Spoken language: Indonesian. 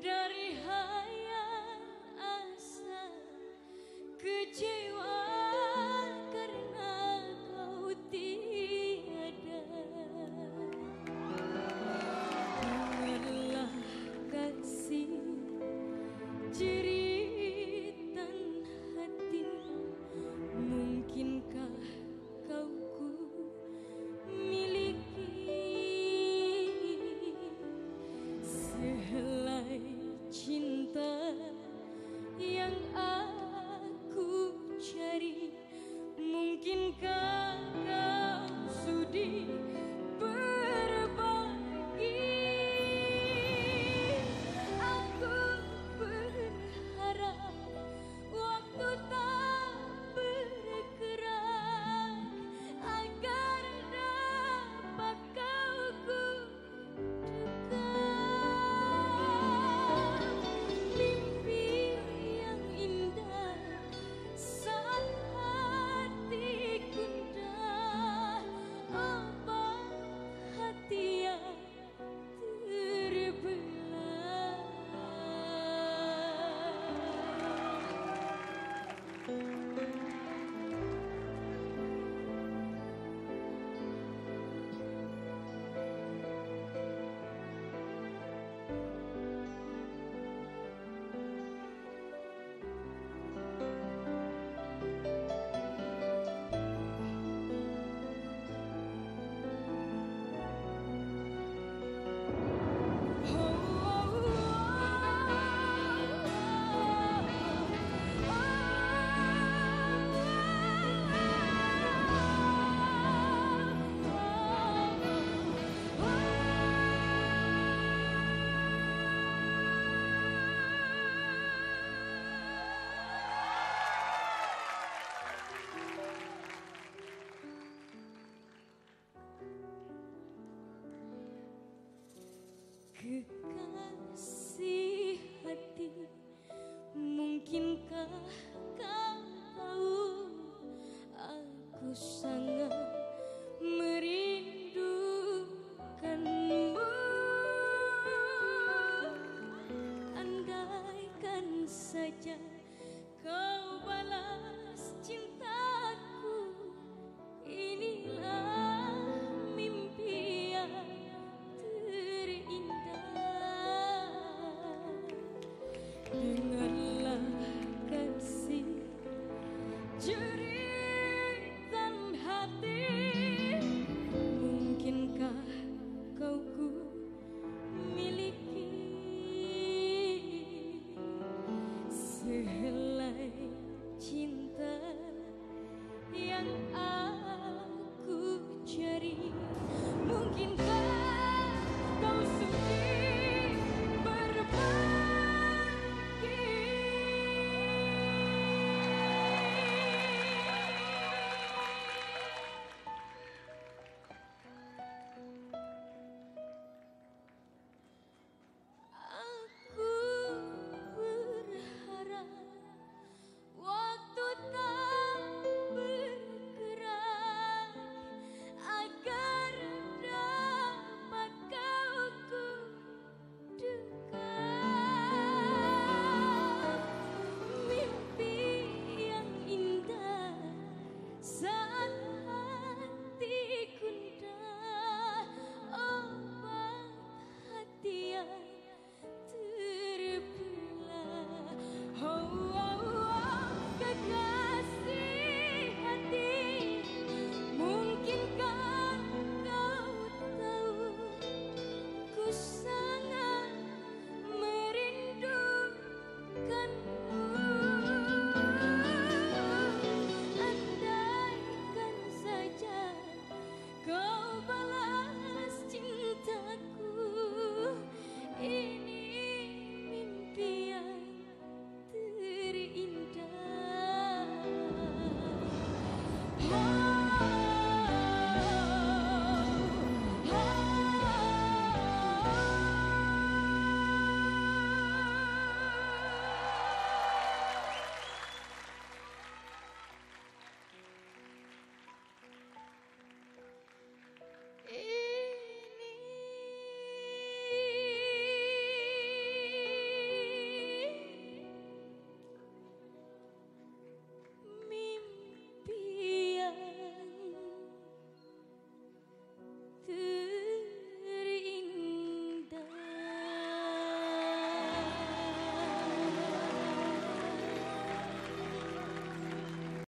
dari hayal asa kecewa Kekasih hati. Mungkinkah kau? Tahu Aku sangat merindukanmu. Andaikan saja dengarlah kasih. Jeritan hati. Mungkinkah kau ku miliki? Sehelai cinta yang